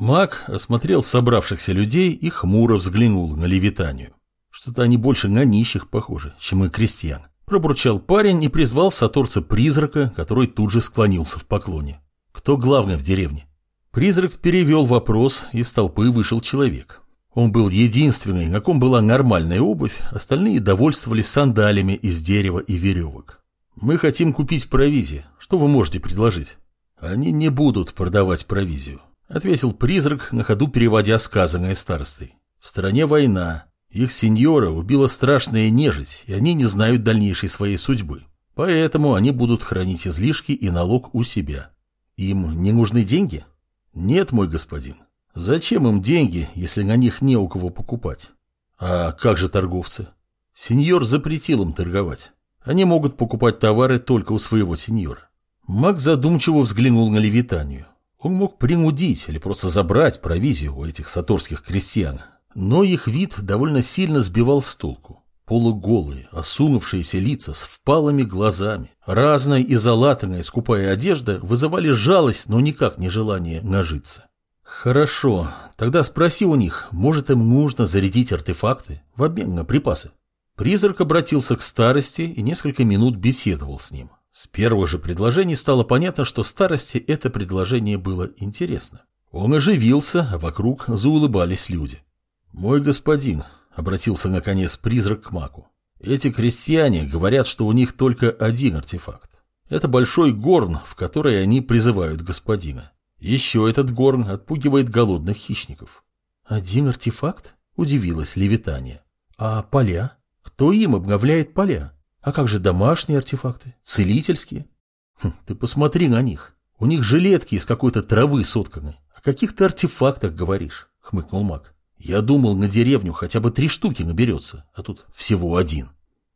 Маг осмотрел собравшихся людей и хмуро взглянул на левитанию. Что-то они больше на нищих похожи, чем и крестьян. Пробурчал парень и призвал саторца-призрака, который тут же склонился в поклоне. Кто главный в деревне? Призрак перевел вопрос, и из толпы вышел человек. Он был единственный, на ком была нормальная обувь, остальные довольствовались сандалями из дерева и веревок. «Мы хотим купить провизию. Что вы можете предложить?» «Они не будут продавать провизию», — ответил призрак, на ходу переводя сказанное старостой. «В стране война. Их сеньора убила страшная нежить, и они не знают дальнейшей своей судьбы. Поэтому они будут хранить излишки и налог у себя. Им не нужны деньги?» «Нет, мой господин. Зачем им деньги, если на них не у кого покупать? А как же торговцы? Сеньор запретил им торговать. Они могут покупать товары только у своего сеньора. Маг задумчиво взглянул на Левитанию. Он мог принудить или просто забрать провизию у этих саторских крестьян, но их вид довольно сильно сбивал с толку. Полуголые, осунувшиеся лица с впалыми глазами, разная и залатанная скупая одежда вызывали жалость, но никак не желание нажиться. Хорошо, тогда спроси у них, может им нужно зарядить артефакты в обмен на припасы. Призрак обратился к старости и несколько минут беседовал с ним. С первого же предложения стало понятно, что старости это предложение было интересно. Он оживился, а вокруг заулыбались люди. «Мой господин», — обратился наконец призрак к маку, — «эти крестьяне говорят, что у них только один артефакт. Это большой горн, в который они призывают господина. Еще этот горн отпугивает голодных хищников. Один артефакт? Удивилась Левитания. А поля? Кто им обновляет поля? А как же домашние артефакты? Целительские? Хм, ты посмотри на них. У них жилетки из какой-то травы сотканы. О каких то артефактах говоришь? Хмыкнул маг. Я думал, на деревню хотя бы три штуки наберется, а тут всего один.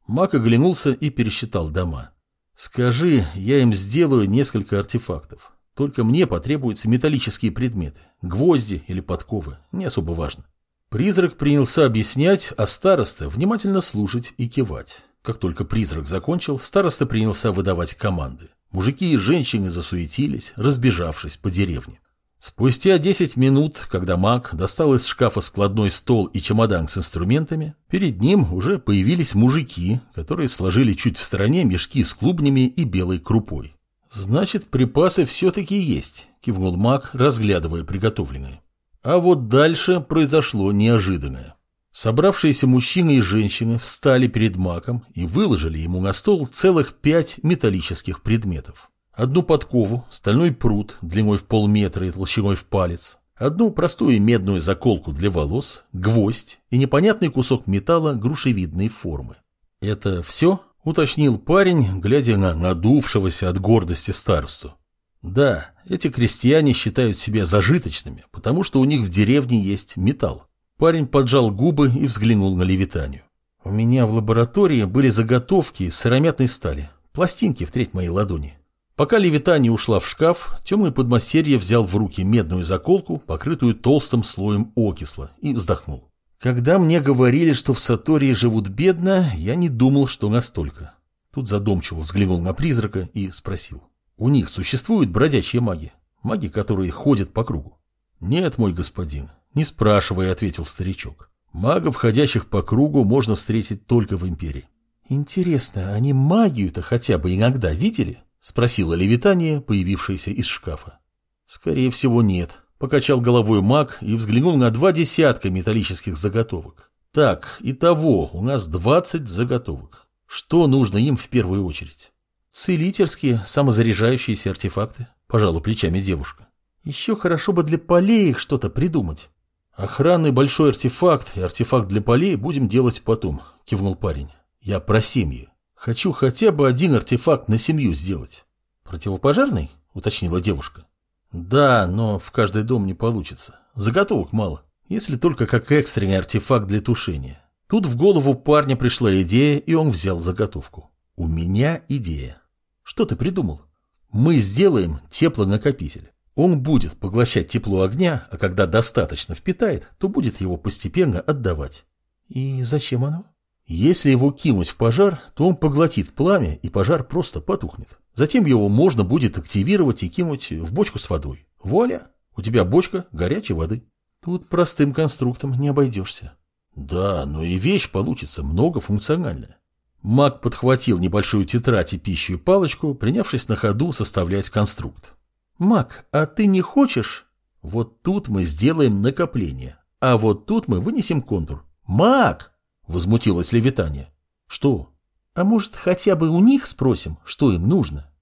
Маг оглянулся и пересчитал дома. Скажи, я им сделаю несколько артефактов. Только мне потребуются металлические предметы, гвозди или подковы, не особо важно. Призрак принялся объяснять, а староста внимательно слушать и кивать. Как только призрак закончил, староста принялся выдавать команды. Мужики и женщины засуетились, разбежавшись по деревне. Спустя 10 минут, когда маг достал из шкафа складной стол и чемодан с инструментами, перед ним уже появились мужики, которые сложили чуть в стороне мешки с клубнями и белой крупой. «Значит, припасы все-таки есть», – кивнул маг, разглядывая приготовленное. А вот дальше произошло неожиданное. Собравшиеся мужчины и женщины встали перед магом и выложили ему на стол целых пять металлических предметов. Одну подкову, стальной пруд длиной в полметра и толщиной в палец, одну простую медную заколку для волос, гвоздь и непонятный кусок металла грушевидной формы. Это все? Уточнил парень, глядя на надувшегося от гордости старосту. Да, эти крестьяне считают себя зажиточными, потому что у них в деревне есть металл. Парень поджал губы и взглянул на левитанию. У меня в лаборатории были заготовки из сыромятной стали, пластинки в треть моей ладони. Пока Левитания ушла в шкаф, темный подмастерье взял в руки медную заколку, покрытую толстым слоем окисла, и вздохнул. Когда мне говорили, что в Сатории живут бедно, я не думал, что настолько. Тут задумчиво взглянул на призрака и спросил. У них существует бродячие маги? Маги, которые ходят по кругу? Нет, мой господин, не спрашивая, ответил старичок. Магов, ходящих по кругу, можно встретить только в Империи. Интересно, они магию-то хотя бы иногда видели? Спросила Левитания, появившаяся из шкафа. Скорее всего, нет, Покачал головой маг и взглянул на два десятка металлических заготовок. Так, и того у нас двадцать заготовок. Что нужно им в первую очередь? Целительские, самозаряжающиеся артефакты, пожалуй, плечами девушка. Еще хорошо бы для полей их что-то придумать. Охранный большой артефакт и артефакт для полей будем делать потом, кивнул парень. Я про семьи. Хочу хотя бы один артефакт на семью сделать. Противопожарный? уточнила девушка. Да, но в каждый дом не получится. Заготовок мало. Если только как экстренный артефакт для тушения. Тут в голову парня пришла идея, и он взял заготовку. У меня идея. Что ты придумал? Мы сделаем теплонакопитель. Он будет поглощать тепло огня, а когда достаточно впитает, то будет его постепенно отдавать. И зачем оно? Если его кинуть в пожар, то он поглотит пламя, и пожар просто потухнет. Затем его можно будет активировать и кинуть в бочку с водой. Вуаля! У тебя бочка горячей воды. Тут простым конструктом не обойдешься. Да, но и вещь получится многофункциональная. Маг подхватил небольшую тетрадь и пищу и палочку, принявшись на ходу составлять конструкт. «Маг, а ты не хочешь?» «Вот тут мы сделаем накопление, а вот тут мы вынесем контур». «Маг!» — возмутилась Левитания. «Что? А может, хотя бы у них спросим, что им нужно?»